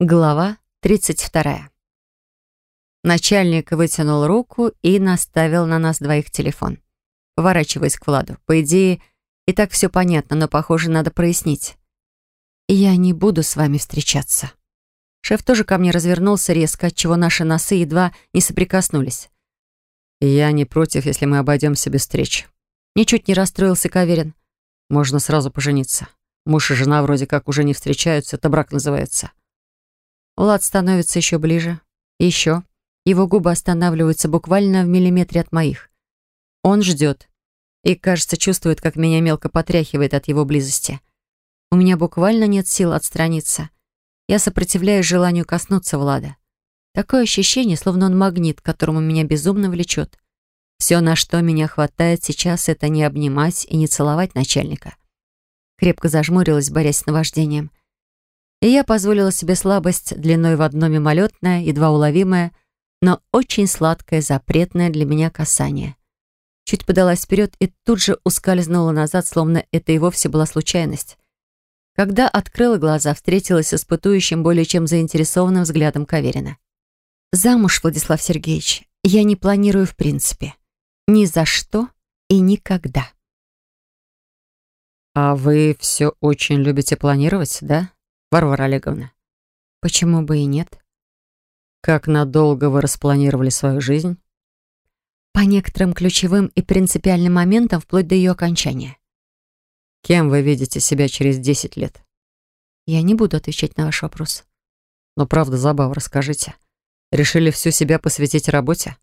Глава 32. Начальник вытянул руку и наставил на нас двоих телефон. Поворачиваясь к Владу. По идее, и так все понятно, но, похоже, надо прояснить. «Я не буду с вами встречаться». Шеф тоже ко мне развернулся резко, отчего наши носы едва не соприкоснулись. «Я не против, если мы обойдемся без встреч». Ничуть не расстроился Каверин. «Можно сразу пожениться. Муж и жена вроде как уже не встречаются, это брак называется». Влад становится еще ближе. Еще. Его губы останавливаются буквально в миллиметре от моих. Он ждет. И, кажется, чувствует, как меня мелко потряхивает от его близости. У меня буквально нет сил отстраниться. Я сопротивляюсь желанию коснуться Влада. Такое ощущение, словно он магнит, которому меня безумно влечет. Все, на что меня хватает сейчас, это не обнимать и не целовать начальника. Крепко зажмурилась, борясь с наваждением — и я позволила себе слабость длиной в одно мимолетное, едва уловимое, но очень сладкое, запретное для меня касание. Чуть подалась вперед и тут же ускользнула назад, словно это и вовсе была случайность. Когда открыла глаза, встретилась с испытующим более чем заинтересованным взглядом Каверина. «Замуж, Владислав Сергеевич, я не планирую в принципе. Ни за что и никогда». «А вы все очень любите планировать, да?» Варвара Олеговна. Почему бы и нет? Как надолго вы распланировали свою жизнь? По некоторым ключевым и принципиальным моментам вплоть до ее окончания. Кем вы видите себя через 10 лет? Я не буду отвечать на ваш вопрос. Но правда забава, расскажите. Решили всю себя посвятить работе?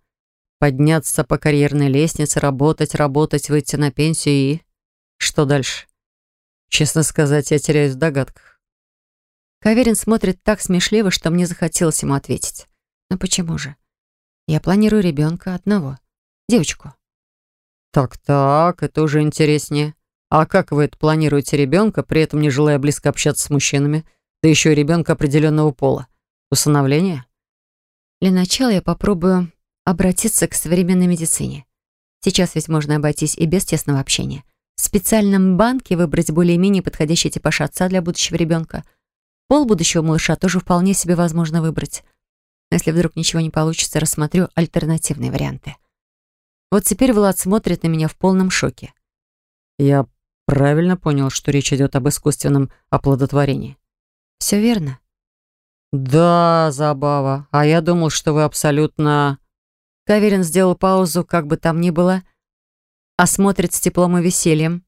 Подняться по карьерной лестнице, работать, работать, выйти на пенсию и... Что дальше? Честно сказать, я теряюсь в догадках. Каверин смотрит так смешливо, что мне захотелось ему ответить. Но почему же? Я планирую ребенка одного. Девочку. Так-так, это уже интереснее. А как вы это планируете ребенка, при этом не желая близко общаться с мужчинами, да еще и ребенка определенного пола? Усыновление? Для начала я попробую обратиться к современной медицине. Сейчас ведь можно обойтись и без тесного общения. В специальном банке выбрать более-менее подходящий типаж отца для будущего ребенка — Пол будущего малыша тоже вполне себе возможно выбрать. Но если вдруг ничего не получится, рассмотрю альтернативные варианты. Вот теперь Влад смотрит на меня в полном шоке. Я правильно понял, что речь идет об искусственном оплодотворении? Все верно. Да, забава. А я думал, что вы абсолютно... Каверин сделал паузу, как бы там ни было, осмотрит с теплом и весельем.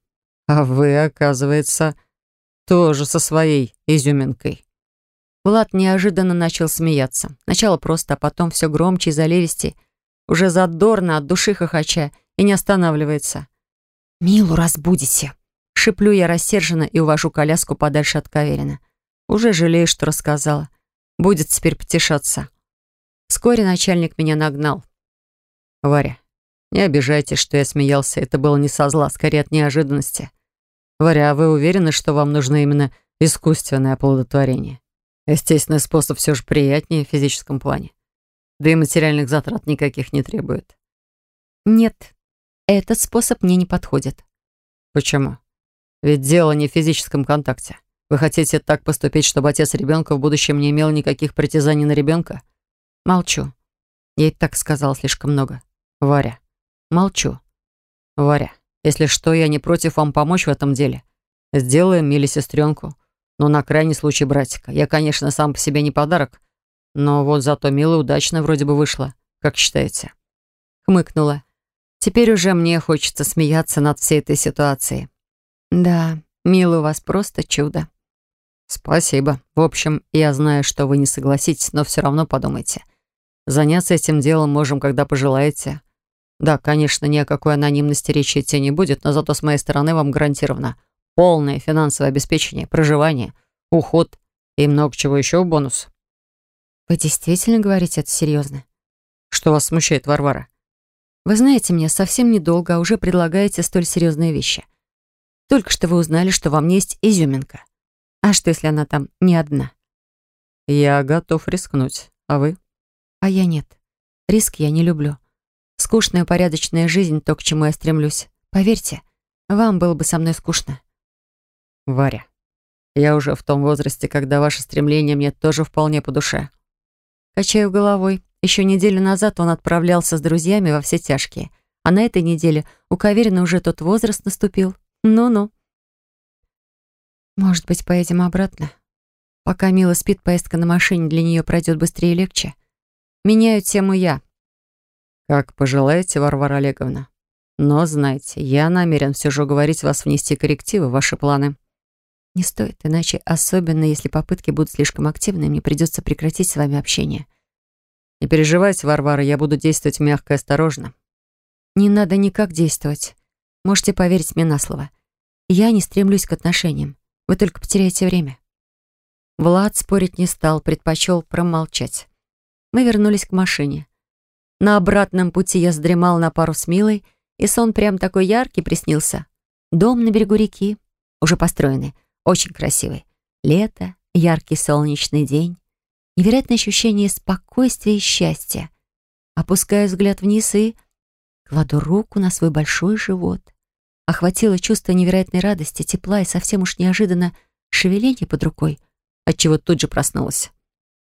А вы, оказывается, тоже со своей изюминкой. Влад неожиданно начал смеяться. Сначала просто, а потом все громче и заливистей. Уже задорно, от души хохоча, и не останавливается. «Милу разбудите!» Шиплю я рассерженно и увожу коляску подальше от Каверина. Уже жалею, что рассказала. Будет теперь потешаться. Вскоре начальник меня нагнал. «Варя, не обижайтесь, что я смеялся. Это было не со зла, скорее от неожиданности. Варя, а вы уверены, что вам нужно именно искусственное оплодотворение? Естественный способ все же приятнее в физическом плане. Да и материальных затрат никаких не требует. Нет, этот способ мне не подходит. Почему? Ведь дело не в физическом контакте. Вы хотите так поступить, чтобы отец ребенка в будущем не имел никаких притязаний на ребенка? Молчу. Я и так сказала слишком много. Варя. Молчу. Варя. Если что, я не против вам помочь в этом деле. Сделаем Миле сестренку. Но на крайний случай братика. Я, конечно, сам по себе не подарок, но вот зато Мила удачно вроде бы вышла. Как считаете?» Хмыкнула. «Теперь уже мне хочется смеяться над всей этой ситуацией». «Да, Мила у вас просто чудо». «Спасибо. В общем, я знаю, что вы не согласитесь, но все равно подумайте. Заняться этим делом можем, когда пожелаете. Да, конечно, ни о какой анонимности речи идти не будет, но зато с моей стороны вам гарантировано полное финансовое обеспечение, проживание, уход и много чего еще в бонус. Вы действительно говорите это серьезно? Что вас смущает, Варвара? Вы знаете меня совсем недолго, а уже предлагаете столь серьезные вещи. Только что вы узнали, что во мне есть изюминка. А что, если она там не одна? Я готов рискнуть. А вы? А я нет. Риск я не люблю. Скучная порядочная жизнь — то, к чему я стремлюсь. Поверьте, вам было бы со мной скучно. Варя, Я уже в том возрасте, когда ваше стремление мне тоже вполне по душе». Качаю головой. Еще неделю назад он отправлялся с друзьями во все тяжкие. А на этой неделе у Каверина уже тот возраст наступил. Ну-ну. Может быть, поедем обратно? Пока Мила спит, поездка на машине для нее пройдет быстрее и легче. Меняю тему я. Как пожелаете, Варвара Олеговна. Но знайте, я намерен все же уговорить вас внести коррективы в ваши планы. Не стоит, иначе, особенно если попытки будут слишком активны, мне придется прекратить с вами общение. Не переживайте, Варвара, я буду действовать мягко и осторожно. Не надо никак действовать. Можете поверить мне на слово. Я не стремлюсь к отношениям. Вы только потеряете время. Влад спорить не стал, предпочел промолчать. Мы вернулись к машине. На обратном пути я задремал на пару с Милой, и сон прям такой яркий приснился. Дом на берегу реки, уже построенный, очень красивый. Лето, яркий солнечный день. Невероятное ощущение спокойствия и счастья. Опускаю взгляд вниз и кладу руку на свой большой живот. Охватило чувство невероятной радости, тепла и совсем уж неожиданно шевеление под рукой, отчего тут же проснулась.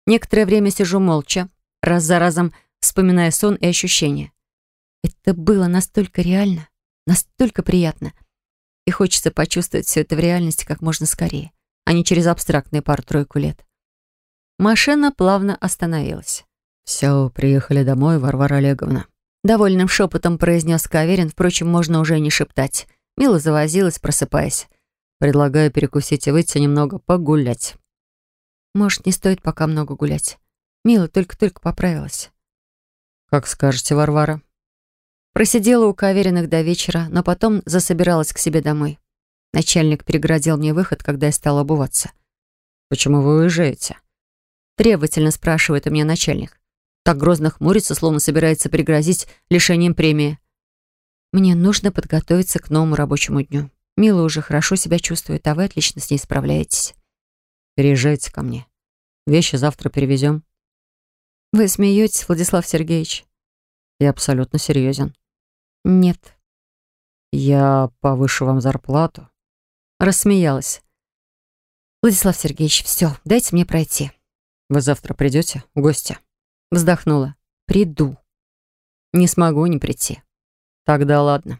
Некоторое время сижу молча, раз за разом вспоминая сон и ощущения. Это было настолько реально, настолько приятно. И хочется почувствовать все это в реальности как можно скорее, а не через абстрактные пару-тройку лет. Машина плавно остановилась. «Все, приехали домой, Варвара Олеговна». Довольным шепотом произнес Каверин, впрочем, можно уже не шептать. Мила завозилась, просыпаясь. «Предлагаю перекусить и выйти немного погулять». «Может, не стоит пока много гулять. Мила только-только поправилась». «Как скажете, Варвара». Просидела у Кавериных до вечера, но потом засобиралась к себе домой. Начальник переградил мне выход, когда я стала обуваться. «Почему вы уезжаете?» Требовательно спрашивает у меня начальник. Так грозно хмурится, словно собирается пригрозить лишением премии. Мне нужно подготовиться к новому рабочему дню. Мила уже хорошо себя чувствует, а вы отлично с ней справляетесь. Переезжайте ко мне. Вещи завтра перевезем. Вы смеетесь, Владислав Сергеевич? Я абсолютно серьезен. Нет. Я повышу вам зарплату. Рассмеялась. Владислав Сергеевич, все, дайте мне пройти. Вы завтра придете в гости? Вздохнула. Приду. Не смогу не прийти. Тогда ладно.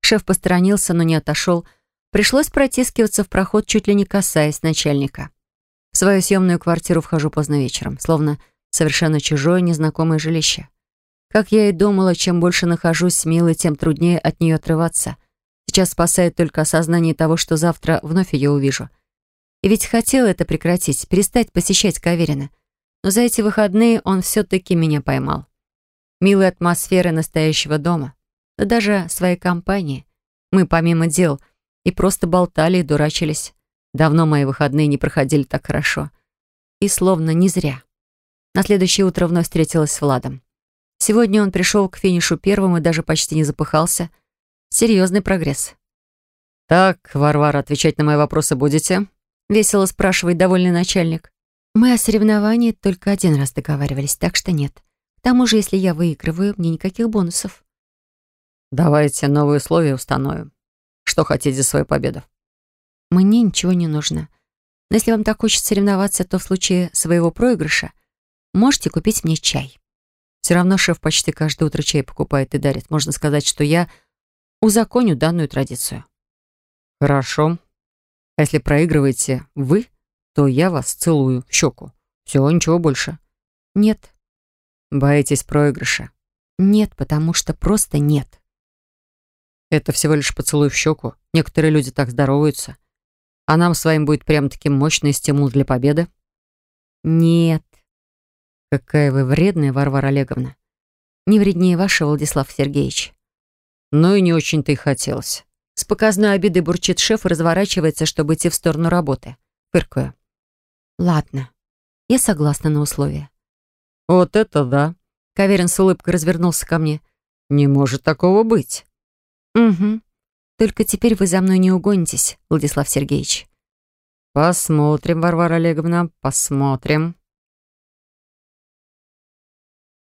Шеф посторонился, но не отошел. Пришлось протискиваться в проход, чуть ли не касаясь начальника. В свою съемную квартиру вхожу поздно вечером, словно совершенно чужое, незнакомое жилище. Как я и думала, чем больше нахожусь с Милой, тем труднее от нее отрываться. Сейчас спасает только осознание того, что завтра вновь ее увижу. И ведь хотела это прекратить, перестать посещать Каверина. Но за эти выходные он все-таки меня поймал. Милой атмосферы настоящего дома. Да даже своей компании. Мы помимо дел и просто болтали и дурачились. Давно мои выходные не проходили так хорошо. И словно не зря. На следующее утро вновь встретилась с Владом. Сегодня он пришел к финишу первым и даже почти не запыхался. Серьезный прогресс. «Так, Варвара, отвечать на мои вопросы будете?» Весело спрашивает довольный начальник. Мы о соревновании только один раз договаривались, так что нет. К тому же, если я выигрываю, мне никаких бонусов. Давайте новые условия установим. Что хотите за свою победу? Мне ничего не нужно. Но если вам так хочется соревноваться, то в случае своего проигрыша можете купить мне чай. Все равно шеф почти каждое утро чай покупает и дарит. Можно сказать, что я узаконю данную традицию. Хорошо. А если проигрываете вы, то я вас целую в щеку. Все, ничего больше. Нет. Боитесь проигрыша? Нет, потому что просто нет. Это всего лишь поцелуй в щеку. Некоторые люди так здороваются. А нам с вами будет прям таким мощный стимул для победы? Нет. Какая вы вредная, Варвара Олеговна. Не вреднее вашего, Владислав Сергеевич. Ну и не очень-то и хотелось. С показной обидой бурчит шеф и разворачивается, чтобы идти в сторону работы. Фыркаю. Ладно, я согласна на условия. Вот это да. Каверин с улыбкой развернулся ко мне. Не может такого быть. Угу. Только теперь вы за мной не угонитесь, Владислав Сергеевич. Посмотрим, Варвара Олеговна, посмотрим.